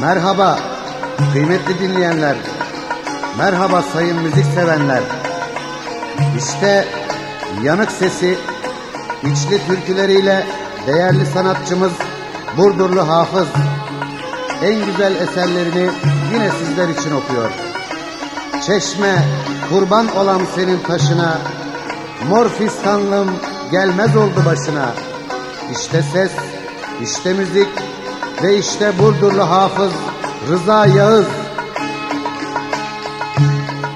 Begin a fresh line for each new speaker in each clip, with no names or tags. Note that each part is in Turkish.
Merhaba kıymetli dinleyenler. Merhaba sayın müzik sevenler. İşte yanık sesi içli türküleriyle değerli sanatçımız Burdurlu Hafız en güzel eserlerini yine sizler için okuyor. Çeşme kurban olan senin taşına Mor fistanlım gelmez oldu başına İşte ses, işte müzik ve işte Burdurlu Hafız Rıza Yağız.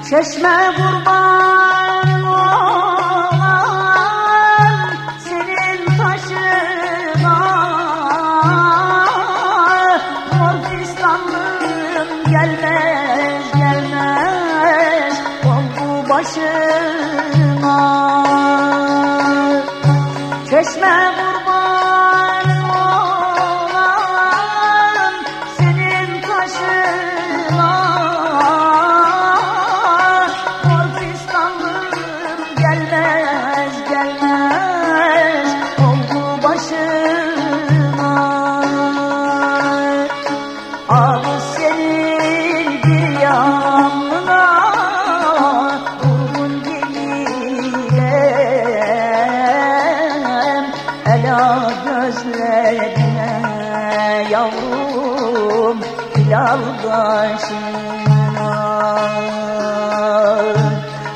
Çeşme kurban senin taşına Mor fistanlım gelmez gelmez oldu başına. Çeşme kurban başına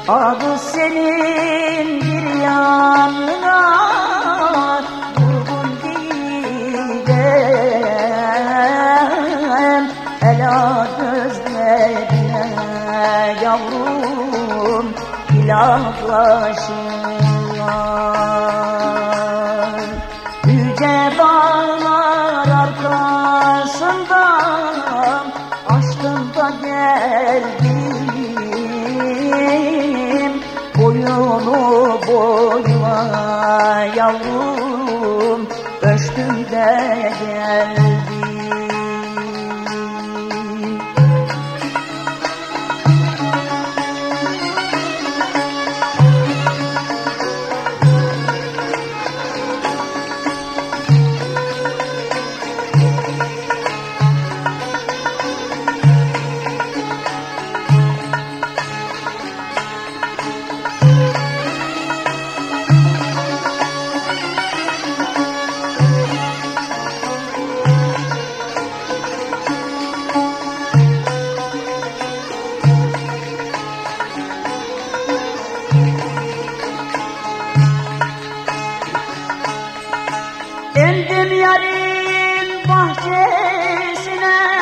Adı senin bir yanına. Durgun gidem Ela gözlerine yavrum. Hilaflaşırlar Yüce dağlar arkasından Geldim. Boyunu boyuna yavrum Ölçtüm de geldim Endim yarın bahçesine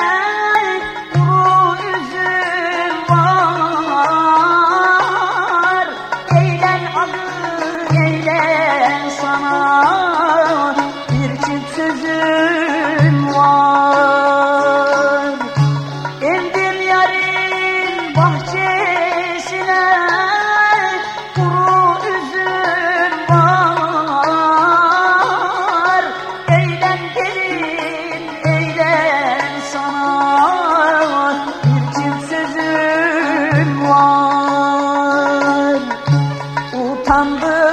number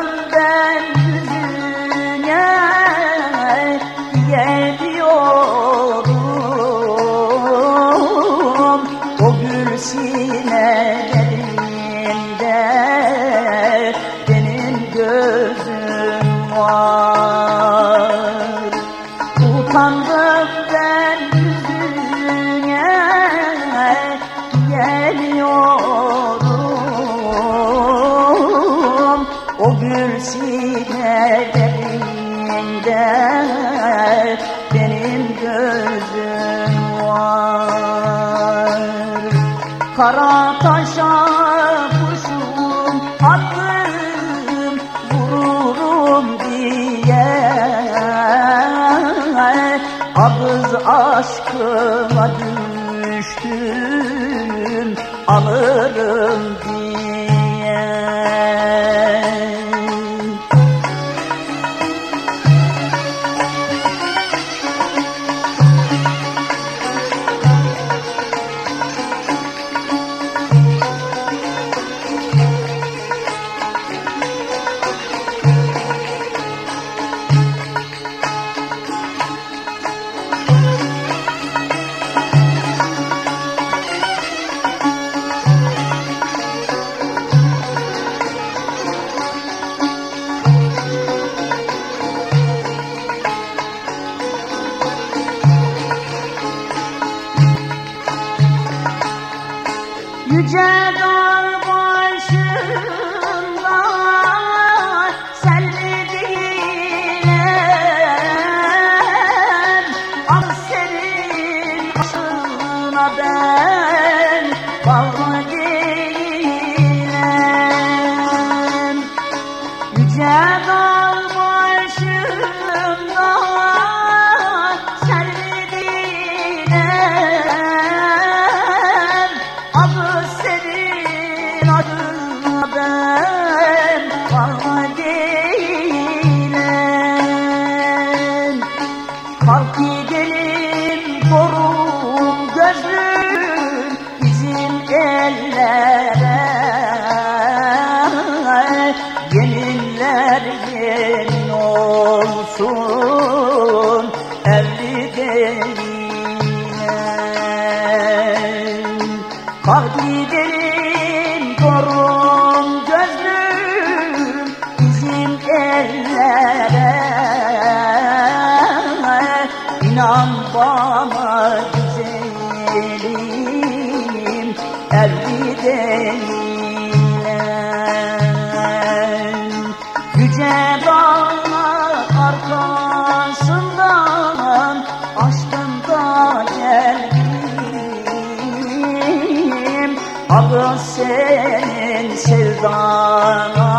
Gül sinelerinde benim gözüm var Kara taşa kuşum attım vururum diye Abız aşkıma düştüm alırım diye já Sanki gelin korun gözlüm bizim ellere. Gelinler gelin olsun evli geline Kahdi gelin korun gözlüm bizim ellere. Yüce dağlar arkasından aşkım da geldim. Adı senin sevdana